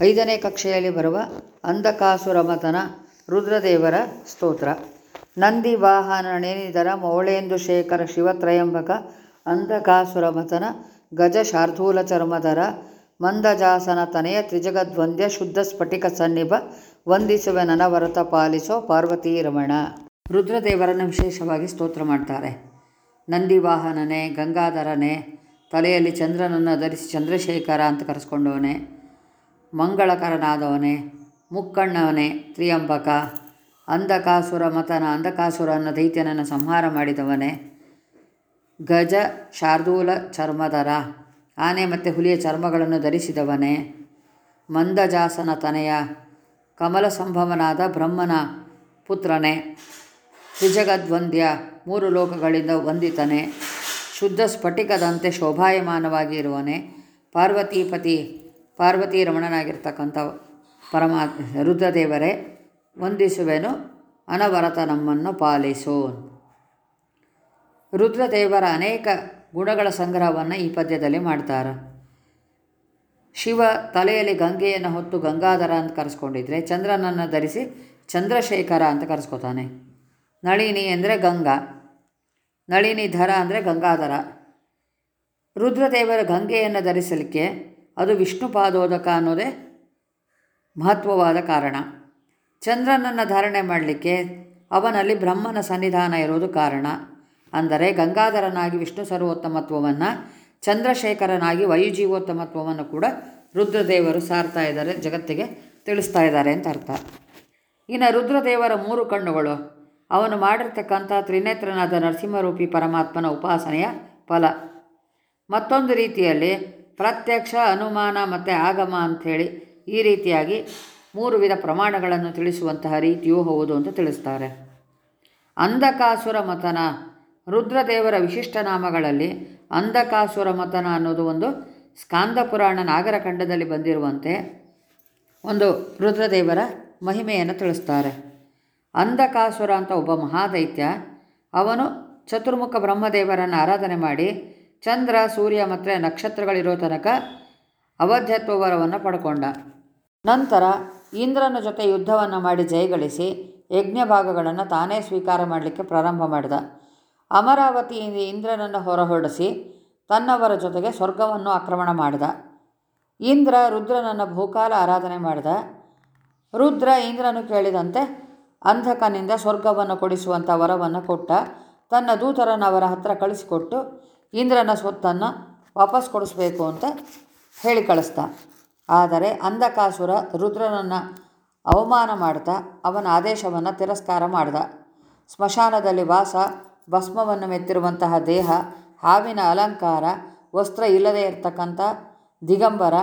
ಐದನೇ ಕಕ್ಷೆಯಲ್ಲಿ ಬರುವ ಅಂಧಕಾಸುರಮತನ ರುದ್ರದೇವರ ಸ್ತೋತ್ರ. ನಂದಿ ವಾಹನನೆನಿದರ ಮೌಳೇಂದು ಶೇಖರ ಶಿವತ್ರಯಂಬಕ ಅಂಧಕಾಸುರಮತನ ಗಜ ಶಾರ್ಧೂಲ ಚರ್ಮಧರ ಮಂದಜಾಸನ ತನೆಯ ತ್ರಿಜಗದ್ವಂದ್ಯ ಶುದ್ಧ ಸ್ಫಟಿಕ ಸನ್ನಿಭ ವಂದಿಸುವೆ ನನವರತ ಪಾಲಿಸೋ ಪಾರ್ವತಿ ರಮಣ. ರುದ್ರದೇವರನ್ನು ವಿಶೇಷವಾಗಿ ಸ್ತೋತ್ರ ಮಾಡ್ತಾರೆ. ನಂದಿ ವಾಹನನೇ, ಗಂಗಾಧರನೇ, ತಲೆಯಲ್ಲಿ ಚಂದ್ರನನ್ನು ಧರಿಸಿ ಚಂದ್ರಶೇಖರ ಅಂತ ಕರೆಸ್ಕೊಂಡವನೇ ಮಂಗಳಕರನಾದವನೇ, ಮುಕ್ಕಣ್ಣವನೇ, ತ್ರಿಯಂಬಕ, ಅಂಧಕಾಸುರ ಮತನ, ಅಂಧಕಾಸುರ ಅನ್ನೋ ದೈತ್ಯನನ್ನು ಸಂಹಾರ ಮಾಡಿದವನೇ ಗಜ ಶಾರ್ದೂಲ ಚರ್ಮದರ. ಆನೆ ಮತ್ತು ಹುಲಿಯ ಚರ್ಮಗಳನ್ನು ಧರಿಸಿದವನೇ ಮಂದಜಾಸನ ತನೆಯ. ಕಮಲ ಸಂಭವನಾದ ಬ್ರಹ್ಮನ ಪುತ್ರನೇ ತ್ರಿಜಗದ್ವಂದ್ಯ, ಮೂರು ಲೋಕಗಳಿಂದ ವಂದಿತನೇ, ಶುದ್ಧ ಸ್ಫಟಿಕದಂತೆ ಶೋಭಾಯಮಾನವಾಗಿ ಇರುವನೇ ಪಾರ್ವತೀಪತಿ ಪಾರ್ವತಿ ರಮಣನಾಗಿರ್ತಕ್ಕಂಥ ಪರಮಾ ರುದ್ರದೇವರೇ, ವಂದಿಸುವೆನು, ಅನವರತ ನಮ್ಮನ್ನು ಪಾಲಿಸು ರುದ್ರದೇವರ ಅನೇಕ ಗುಣಗಳ ಸಂಗ್ರಹವನ್ನು ಈ ಪದ್ಯದಲ್ಲಿ ಮಾಡ್ತಾರೆ. ಶಿವ ತಲೆಯಲ್ಲಿ ಗಂಗೆಯನ್ನು ಹೊತ್ತು ಗಂಗಾಧರ ಅಂತ ಕರೆಸ್ಕೊಂಡಿದ್ರೆ ಚಂದ್ರನನ್ನು ಧರಿಸಿ ಚಂದ್ರಶೇಖರ ಅಂತ ಕರೆಸ್ಕೊತಾನೆ. ನಳಿನಿ ಅಂದರೆ ಗಂಗಾ, ನಳಿನಿ ಧರ ಅಂದರೆ ಗಂಗಾಧರ. ರುದ್ರದೇವರ ಗಂಗೆಯನ್ನು ಧರಿಸಲಿಕ್ಕೆ ಅದು ವಿಷ್ಣು ಪಾದೋದಕ ಅನ್ನೋದೇ ಮಹತ್ವವಾದ ಕಾರಣ. ಚಂದ್ರನನ್ನು ಧಾರಣೆ ಮಾಡಲಿಕ್ಕೆ ಅವನಲ್ಲಿ ಬ್ರಹ್ಮನ ಸನ್ನಿಧಾನ ಇರೋದು ಕಾರಣ. ಅಂದರೆ ಗಂಗಾಧರನಾಗಿ ವಿಷ್ಣು ಸರ್ವೋತ್ತಮತ್ವವನ್ನು, ಚಂದ್ರಶೇಖರನಾಗಿ ವಾಯುಜೀವೋತ್ತಮತ್ವವನ್ನು ಕೂಡ ರುದ್ರದೇವರು ಸಾರ್ತಾ ಇದ್ದಾರೆ, ಜಗತ್ತಿಗೆ ತಿಳಿಸ್ತಾ ಇದ್ದಾರೆ ಅಂತ ಅರ್ಥ. ಇನ್ನು ರುದ್ರದೇವರ ಮೂರು ಕಣ್ಣುಗಳು, ಅವನು ಮಾಡಿರ್ತಕ್ಕಂಥ ತ್ರಿನೇತ್ರನಾದ ನರಸಿಂಹರೂಪಿ ಪರಮಾತ್ಮನ ಉಪಾಸನೆಯ ಫಲ. ಮತ್ತೊಂದು ರೀತಿಯಲ್ಲಿ ಪ್ರತ್ಯಕ್ಷ ಅನುಮಾನ ಮತ್ತು ಆಗಮ ಅಂಥೇಳಿ ಈ ರೀತಿಯಾಗಿ ಮೂರು ವಿಧ ಪ್ರಮಾಣಗಳನ್ನು ತಿಳಿಸುವಂತಹ ರೀತಿಯೂ ಹೌದು ಅಂತ ತಿಳಿಸ್ತಾರೆ. ಅಂಧಕಾಸುರ ಮತನ, ರುದ್ರದೇವರ ವಿಶಿಷ್ಟ ನಾಮಗಳಲ್ಲಿ ಅಂಧಕಾಸುರ ಮತನ ಅನ್ನೋದು ಒಂದು ಸ್ಕಾಂದ ಪುರಾಣ ನಾಗರಖಂಡದಲ್ಲಿ ಬಂದಿರುವಂತೆ ಒಂದು ರುದ್ರದೇವರ ಮಹಿಮೆಯನ್ನು ತಿಳಿಸ್ತಾರೆ. ಅಂಧಕಾಸುರ ಅಂತ ಒಬ್ಬ ಮಹಾದೈತ್ಯ, ಅವನು ಚತುರ್ಮುಖ ಬ್ರಹ್ಮದೇವರನ್ನು ಆರಾಧನೆ ಮಾಡಿ ಚಂದ್ರ, ಸೂರ್ಯ ಮತ್ತು ನಕ್ಷತ್ರಗಳಿರೋ ತನಕ ಅವಧ್ಯತ್ವ ವರವನ್ನು ಪಡ್ಕೊಂಡ. ನಂತರ ಇಂದ್ರನ ಜೊತೆ ಯುದ್ಧವನ್ನು ಮಾಡಿ ಜಯಗಳಿಸಿ ಯಜ್ಞ ಭಾಗಗಳನ್ನು ತಾನೇ ಸ್ವೀಕಾರ ಮಾಡಲಿಕ್ಕೆ ಪ್ರಾರಂಭ ಮಾಡಿದ. ಅಮರಾವತಿಯಿಂದ ಇಂದ್ರನನ್ನು ಹೊರಹೊರಡಿಸಿ ತನ್ನವರ ಜೊತೆಗೆ ಸ್ವರ್ಗವನ್ನು ಆಕ್ರಮಣ ಮಾಡಿದ. ಇಂದ್ರ ರುದ್ರನನ್ನು ಭೂಕಾಲ ಆರಾಧನೆ ಮಾಡಿದ. ರುದ್ರ ಇಂದ್ರನು ಕೇಳಿದಂತೆ ಅಂಧಕನಿಂದ ಸ್ವರ್ಗವನ್ನು ಕೊಡಿಸುವಂಥ ವರವನ್ನು ಕೊಟ್ಟ. ತನ್ನ ದೂತರನ್ನು ಅವರ ಹತ್ರ ಕಳಿಸಿಕೊಟ್ಟು ಇಂದ್ರನ ಸ್ವತ್ತನ್ನು ವಾಪಸ್ ಕೊಡಿಸ್ಬೇಕು ಅಂತ ಹೇಳಿ ಕಳಿಸ್ದ. ಆದರೆ ಅಂಧಕಾಸುರ ರುದ್ರನನ್ನು ಅವಮಾನ ಮಾಡ್ತಾ ಅವನ ಆದೇಶವನ್ನು ತಿರಸ್ಕಾರ ಮಾಡ್ದ. ಸ್ಮಶಾನದಲ್ಲಿ ವಾಸ, ಭಸ್ಮವನ್ನು ಮೆತ್ತಿರುವಂತಹ ದೇಹ, ಹಾವಿನ ಅಲಂಕಾರ, ವಸ್ತ್ರ ಇಲ್ಲದೆ ಇರತಕ್ಕಂಥ ದಿಗಂಬರ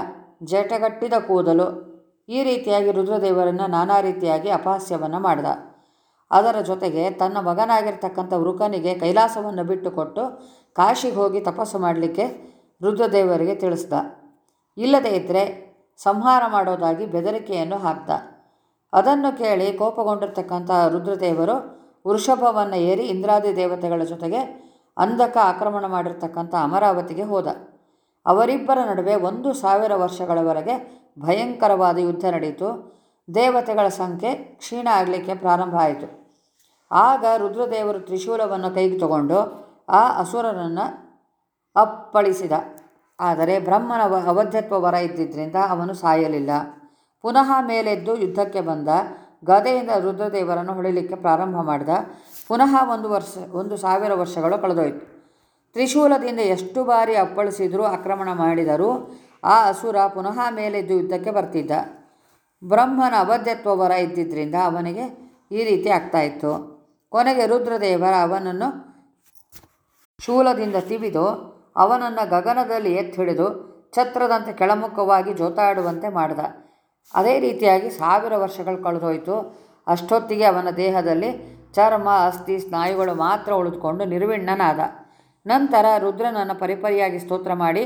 ಜಟಗಟ್ಟಿದ ಕೂದಲು ಈ ರೀತಿಯಾಗಿ ರುದ್ರದೇವರನ್ನು ನಾನಾ ರೀತಿಯಾಗಿ ಅಪಹಾಸ್ಯವನ್ನು ಮಾಡ್ದ. ಅದರ ಜೊತೆಗೆ ತನ್ನ ಮಗನಾಗಿರ್ತಕ್ಕಂಥ ವೃಕನಿಗೆ ಕೈಲಾಸವನ್ನು ಬಿಟ್ಟುಕೊಟ್ಟು ಕಾಶಿಗೆ ಹೋಗಿ ತಪಸ್ಸು ಮಾಡಲಿಕ್ಕೆ ರುದ್ರದೇವರಿಗೆ ತಿಳಿಸ್ದ. ಇಲ್ಲದೇ ಇದ್ದರೆ ಸಂಹಾರ ಮಾಡೋದಾಗಿ ಬೆದರಿಕೆಯನ್ನು ಹಾಕ್ದ. ಅದನ್ನು ಕೇಳಿ ಕೋಪಗೊಂಡಿರ್ತಕ್ಕಂಥ ರುದ್ರದೇವರು ವೃಷಭವನ್ನು ಏರಿ ಇಂದ್ರಾದಿ ದೇವತೆಗಳ ಜೊತೆಗೆ ಅಂಧಕ ಆಕ್ರಮಣ ಮಾಡಿರ್ತಕ್ಕಂಥ ಅಮರಾವತಿಗೆ ಹೋದ. ಅವರಿಬ್ಬರ ನಡುವೆ ಒಂದು ಸಾವಿರ ವರ್ಷಗಳವರೆಗೆ ಭಯಂಕರವಾದ ಯುದ್ಧ ನಡೆಯಿತು ದೇವತೆಗಳ ಸಂಖ್ಯೆ ಕ್ಷೀಣ ಆಗಲಿಕ್ಕೆ ಪ್ರಾರಂಭ ಆಯಿತು. ಆಗ ರುದ್ರದೇವರು ತ್ರಿಶೂಲವನ್ನು ಕೈಗೆ ತಗೊಂಡು ಆ ಅಸುರನನ್ನು ಅಪ್ಪಳಿಸಿದ. ಆದರೆ ಬ್ರಹ್ಮನ ಅವಧ್ಯತ್ವ ವರ ಇದ್ದಿದ್ದರಿಂದ ಅವನು ಸಾಯಲಿಲ್ಲ. ಪುನಃ ಮೇಲೆದ್ದು ಯುದ್ಧಕ್ಕೆ ಬಂದ, ಗದೆಯಿಂದ ರುದ್ರದೇವರನ್ನು ಹೊಡಿಲಿಕ್ಕೆ ಪ್ರಾರಂಭ ಮಾಡಿದ. ಪುನಃ ಒಂದು ವರ್ಷ, ಒಂದು ಸಾವಿರ ವರ್ಷಗಳು ಕಳೆದೋಯ್ತು. ತ್ರಿಶೂಲದಿಂದ ಎಷ್ಟು ಬಾರಿ ಅಪ್ಪಳಿಸಿದರೂ ಆಕ್ರಮಣ ಮಾಡಿದರೂ ಆ ಅಸುರ ಪುನಃ ಮೇಲೆದ್ದು ಯುದ್ಧಕ್ಕೆ ಬರ್ತಿದ್ದ. ಬ್ರಹ್ಮನ ಅವಧ್ಯತ್ವ ವರ ಇದ್ದಿದ್ದರಿಂದ ಅವನಿಗೆ ಈ ರೀತಿ ಆಗ್ತಾಯಿತ್ತು ಕೊನೆಗೆ ರುದ್ರದೇವರ ಅವನನ್ನು ಶೂಲದಿಂದ ತಿವಿದು ಅವನನ್ನು ಗಗನದಲ್ಲಿ ಎತ್ತಿ ಹಿಡಿದು ಛತ್ರದಂತೆ ಕೆಳಮುಖವಾಗಿ ಜೋತಾಡುವಂತೆ ಮಾಡಿದ. ಅದೇ ರೀತಿಯಾಗಿ ಸಾವಿರ ವರ್ಷಗಳು ಕಳೆದೋಯ್ತು. ಅಷ್ಟೊತ್ತಿಗೆ ಅವನ ದೇಹದಲ್ಲಿ ಚರ್ಮ, ಅಸ್ಥಿ, ಸ್ನಾಯುಗಳು ಮಾತ್ರ ಉಳಿದುಕೊಂಡು ನಿರ್ವಿಣ್ಣನಾದ. ನಂತರ ರುದ್ರನನ್ನು ಪರಿಪರಿಯಾಗಿ ಸ್ತೋತ್ರ ಮಾಡಿ,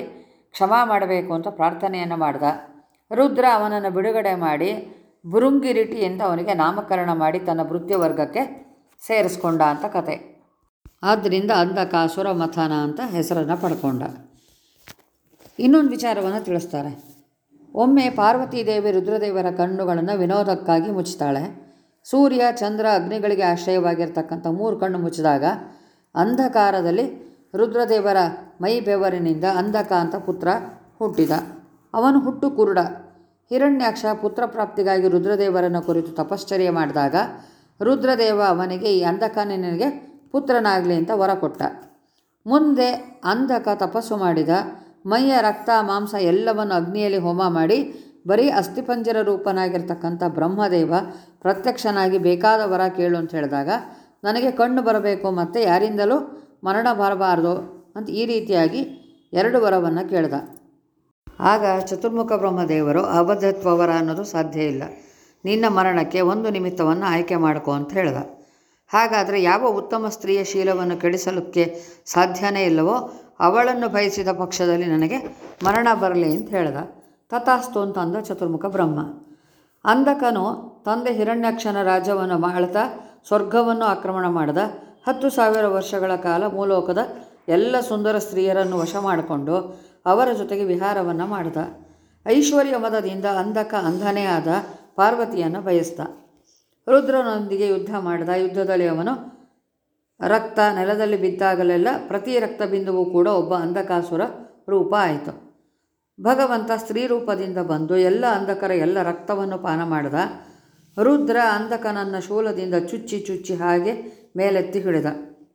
ಕ್ಷಮಾ ಮಾಡಬೇಕು ಅಂತ ಪ್ರಾರ್ಥನೆಯನ್ನು ಮಾಡಿದ. ರುದ್ರ ಅವನನ್ನು ಬಿಡುಗಡೆ ಮಾಡಿ ಬುರುಂಗಿರಿಟಿ ಎಂದು ಅವನಿಗೆ ನಾಮಕರಣ ಮಾಡಿ ತನ್ನ ವೃತ್ತಿವರ್ಗಕ್ಕೆ ಸೇರಿಸ್ಕೊಂಡ ಅಂತ ಕತೆ. ಆದ್ದರಿಂದ ಅಂಧಕಾಸುರ ಮಥನ ಅಂತ ಹೆಸರನ್ನು ಪಡ್ಕೊಂಡ. ಇನ್ನೊಂದು ವಿಚಾರವನ್ನು ತಿಳಿಸ್ತಾರೆ. ಒಮ್ಮೆ ಪಾರ್ವತೀದೇವಿ ರುದ್ರದೇವರ ಕಣ್ಣುಗಳನ್ನು ವಿನೋದಕ್ಕಾಗಿ ಮುಚ್ಚುತ್ತಾಳೆ ಸೂರ್ಯ, ಚಂದ್ರ, ಅಗ್ನಿಗಳಿಗೆ ಆಶ್ರಯವಾಗಿರ್ತಕ್ಕಂಥ ಮೂರು ಕಣ್ಣು ಮುಚ್ಚಿದಾಗ ಅಂಧಕಾರದಲ್ಲಿ ರುದ್ರದೇವರ ಮೈ ಬೆವರಿನಿಂದ ಅಂಧಕ ಅಂತ ಪುತ್ರ ಹುಟ್ಟಿದ. ಅವನು ಹುಟ್ಟು ಕುರುಡ. ಹಿರಣ್ಯಾಕ್ಷ ಪುತ್ರ ಪ್ರಾಪ್ತಿಗಾಗಿ ರುದ್ರದೇವರನ್ನು ಕುರಿತು ತಪಶ್ಚರ್ಯ ಮಾಡಿದಾಗ ರುದ್ರದೇವ ಅವನಿಗೆ, ಈ ಅಂಧಕ ನಿನಗೆ ಪುತ್ರನಾಗಲಿ ಅಂತ ವರ ಕೊಟ್ಟ. ಮುಂದೆ ಅಂಧಕ ತಪಸ್ಸು ಮಾಡಿದ, ಮೈಯ ರಕ್ತ, ಮಾಂಸ ಎಲ್ಲವನ್ನು ಅಗ್ನಿಯಲ್ಲಿ ಹೋಮ ಮಾಡಿ, ಬರೀ ಅಸ್ಥಿಪಂಜರ ರೂಪನಾಗಿರ್ತಕ್ಕಂಥ ಬ್ರಹ್ಮದೇವ ಪ್ರತ್ಯಕ್ಷನಾಗಿ ಬೇಕಾದ ವರ ಕೇಳು ಅಂತ ಹೇಳಿದಾಗ, ನನಗೆ ಕಣ್ಣು ಬರಬೇಕು, ಮತ್ತು ಯಾರಿಂದಲೂ ಮರಣ ಬರಬಾರ್ದು ಅಂತ ಈ ರೀತಿಯಾಗಿ ಎರಡು ವರವನ್ನು ಕೇಳ್ದ. ಆಗ ಚತುರ್ಮುಖ ಬ್ರಹ್ಮದೇವರು ಅಬದ್ಧತ್ವ ವರ ಅನ್ನೋದು ಸಾಧ್ಯ ಇಲ್ಲ. ನಿನ್ನ ಮರಣಕ್ಕೆ ಒಂದು ನಿಮಿತ್ತವನ್ನು ಆಯ್ಕೆ ಮಾಡಿಕೊ ಅಂತ ಹೇಳಿದ. ಹಾಗಾದರೆ ಯಾವ ಉತ್ತಮ ಸ್ತ್ರೀಯ ಶೀಲವನ್ನು ಕೆಡಿಸಲಿಕ್ಕೆ ಸಾಧ್ಯನೇ ಇಲ್ಲವೋ ಅವಳನ್ನು ಬಯಸಿದ ಪಕ್ಷದಲ್ಲಿ ನನಗೆ ಮರಣ ಬರಲಿ ಅಂತ ಹೇಳಿದ. ತಥಾಸ್ತು ಅಂತ ಅಂದ ಚತುರ್ಮುಖ ಬ್ರಹ್ಮ. ಅಂಧಕನು ತಂದೆ ಹಿರಣ್ಯಾಕ್ಷನ ರಾಜ್ಯವನ್ನು ಆಳ್ತಾ ಸ್ವರ್ಗವನ್ನು ಆಕ್ರಮಣ ಮಾಡಿದ. ಹತ್ತು ಸಾವಿರ ವರ್ಷಗಳ ಕಾಲ ಮೂಲೋಕದ ಎಲ್ಲ ಸುಂದರ ಸ್ತ್ರೀಯರನ್ನು ವಶ ಮಾಡಿಕೊಂಡು ಅವರ ಜೊತೆಗೆ ವಿಹಾರವನ್ನು ಮಾಡಿದ. ಐಶ್ವರ್ಯ ಮದದಿಂದ ಅಂಧಕ ಅಂಧನೇ ಆದ ಪಾರ್ವತಿಯನ್ನು ಬಯಸ್ದ. ರುದ್ರನೊಂದಿಗೆ ಯುದ್ಧ ಮಾಡಿದ. ಯುದ್ಧದಲ್ಲಿ ಅವನು ರಕ್ತ ನೆಲದಲ್ಲಿ ಬಿದ್ದಾಗಲೆಲ್ಲ ಪ್ರತಿ ರಕ್ತ ಬಿಂದುವು ಕೂಡ ಒಬ್ಬ ಅಂಧಕಾಸುರ ರೂಪ ಆಯಿತು. ಭಗವಂತ ಸ್ತ್ರೀ ರೂಪದಿಂದ ಬಂದು ಎಲ್ಲ ಅಂಧಕರ ಎಲ್ಲ ರಕ್ತವನ್ನು ಪಾನ ಮಾಡಿದ. ರುದ್ರ ಅಂಧಕನನ್ನು ಶೂಲದಿಂದ ಚುಚ್ಚಿ ಚುಚ್ಚಿ ಹಾಗೆ ಮೇಲೆತ್ತಿ ಹಿಡಿದ.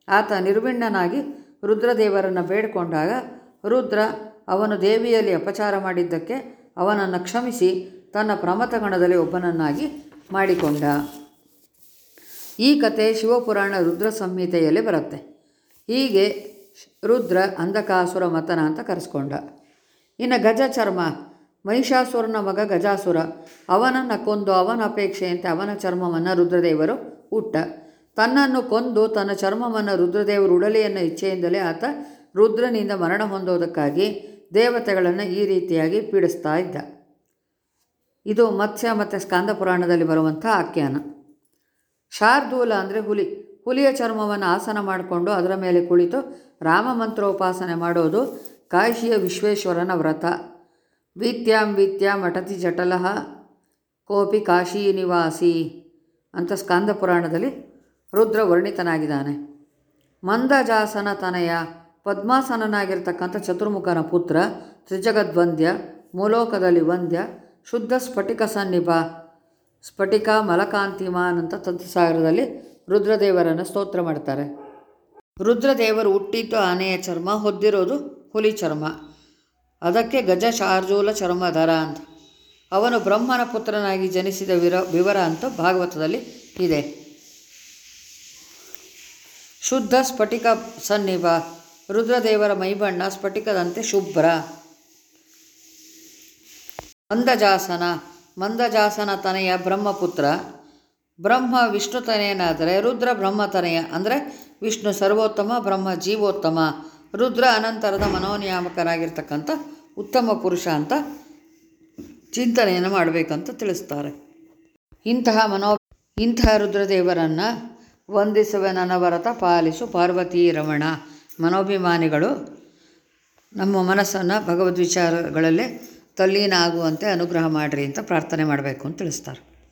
ಆತ ನಿರ್ವಿಣ್ಣನಾಗಿ ರುದ್ರದೇವರನ್ನು ಬೇಡಿಕೊಂಡಾಗ ರುದ್ರ ಅವನು ದೇವಿಯಲ್ಲಿ ಅಪಚಾರ ಮಾಡಿದ್ದಕ್ಕೆ ಅವನನ್ನು ಕ್ಷಮಿಸಿ ತನ್ನ ಪ್ರಮಥಗಣದಲ್ಲಿ ಒಬ್ಬನನ್ನಾಗಿ ಮಾಡಿಕೊಂಡ. ಈ ಕತೆ ಶಿವಪುರಾಣ ರುದ್ರ ಸಂಹಿತೆಯಲ್ಲಿ ಬರುತ್ತೆ. ಹೀಗೆ ರುದ್ರ ಅಂಧಕಾಸುರ ಮತನ ಅಂತ ಕರೆಸ್ಕೊಂಡ. ಇನ್ನು ಗಜ ಚರ್ಮ, ಮಹಿಷಾಸುರನ ಮಗ ಗಜಾಸುರ, ಅವನನ್ನು ಕೊಂದು ಅವನ ಅಪೇಕ್ಷೆಯಂತೆ ಅವನ ಚರ್ಮವನ್ನು ರುದ್ರದೇವರು ಉಟ್ಟ. ತನ್ನನ್ನು ಕೊಂದು ತನ್ನ ಚರ್ಮವನ್ನು ರುದ್ರದೇವರು ಉಡಲಿಯನ್ನು ಇಚ್ಛೆಯಿಂದಲೇ ಆತ ರುದ್ರನಿಂದ ಮರಣ ಹೊಂದೋದಕ್ಕಾಗಿ ದೇವತೆಗಳನ್ನು ಈ ರೀತಿಯಾಗಿ ಪೀಡಿಸ್ತಾ ಇದ್ದ. ಇದು ಮತ್ಸ್ಯ ಮತ್ತು ಸ್ಕಾಂದ ಪುರಾಣದಲ್ಲಿ ಬರುವಂಥ ಆಖ್ಯಾನ. ಶಾರ್ದೂಲ ಅಂದರೆ ಹುಲಿ. ಹುಲಿಯ ಚರ್ಮವನ್ನು ಆಸನ ಮಾಡಿಕೊಂಡು ಅದರ ಮೇಲೆ ಕುಳಿತು ರಾಮ ಮಂತ್ರೋಪಾಸನೆ ಮಾಡೋದು ಕಾಶಿಯ ವಿಶ್ವೇಶ್ವರನ ವ್ರತ. ವಿತ್ಯಾಂ ವಿತ್ಯಾಂ ಅಟತಿ ಜಟಲಹ ಕೋಪಿ ಕಾಶಿ ನಿವಾಸಿ ಅಂತ ಸ್ಕಾಂದ ಪುರಾಣದಲ್ಲಿ ರುದ್ರ ವರ್ಣಿತನಾಗಿದ್ದಾನೆ. ಮಂದಜಾಸನ ತನಯ ಪದ್ಮಾಸನನಾಗಿರ್ತಕ್ಕಂಥ ಚತುರ್ಮುಖನ ಪುತ್ರ ತ್ರಿಜಗದ್ವಂದ್ಯ, ಮೂಲೋಕದಲ್ಲಿ ವಂದ್ಯ ಶುದ್ಧ ಸ್ಫಟಿಕ ಸನ್ನಿಭ, ಸ್ಫಟಿಕ ಮಲಕಾಂತಿಮಾನ್ ಅಂತ ತಂತ್ರಸಾಗರದಲ್ಲಿ ರುದ್ರದೇವರನ್ನು ಸ್ತೋತ್ರ ಮಾಡ್ತಾರೆ. ರುದ್ರದೇವರು ಹುಟ್ಟಿದ್ದು ಆನೆಯ ಚರ್ಮ, ಹೊದ್ದಿರೋದು ಹುಲಿ ಚರ್ಮ. ಅದಕ್ಕೆ ಗಜ ಶಾರ್ಜೂಲ ಚರ್ಮಧರ ಅಂತ. ಅವನು ಬ್ರಹ್ಮನ ಪುತ್ರನಾಗಿ ಜನಿಸಿದ ವಿರ, ವಿವರ ಅಂತ ಭಾಗವತದಲ್ಲಿ ಇದೆ. ಶುದ್ಧ ಸ್ಫಟಿಕ ಸನ್ನಿಭ, ರುದ್ರದೇವರ ಮೈಬಣ್ಣ ಸ್ಫಟಿಕದಂತೆ ಶುಭ್ರ. ಮಂದಜಾಸನ. ಮಂದಜಾಸನ ತನೆಯ ಬ್ರಹ್ಮಪುತ್ರ. ಬ್ರಹ್ಮ ವಿಷ್ಣು ತನೆಯನಾದರೆ ರುದ್ರ ಬ್ರಹ್ಮ ತನೆಯ ಅಂದರೆ ವಿಷ್ಣು ಸರ್ವೋತ್ತಮ, ಬ್ರಹ್ಮ ಜೀವೋತ್ತಮ. ರುದ್ರ ಅನಂತರದ ಮನೋನಿಯಾಮಕರಾಗಿರ್ತಕ್ಕಂಥ ಉತ್ತಮ ಪುರುಷ ಅಂತ ಚಿಂತನೆಯನ್ನು ಮಾಡಬೇಕಂತ ತಿಳಿಸ್ತಾರೆ. ಇಂತಹ ಮನೋ ಇಂತಹ ರುದ್ರದೇವರನ್ನು ವಂದಿಸುವ ನನವರತ ಪಾಲಿಸು ಪಾರ್ವತೀ ರಮಣ. ಮನೋಭಿಮಾನಿಗಳು ನಮ್ಮ ಮನಸ್ಸನ್ನು ಭಗವದ್ ವಿಚಾರಗಳಲ್ಲೇ ತಲ್ಲೀನ ಆಗುವಂತೆ ಅನುಗ್ರಹ ಮಾಡಿರಿ ಅಂತ ಪ್ರಾರ್ಥನೆ ಮಾಡಬೇಕು ಅಂತ ತಿಳಿಸ್ತಾರೆ.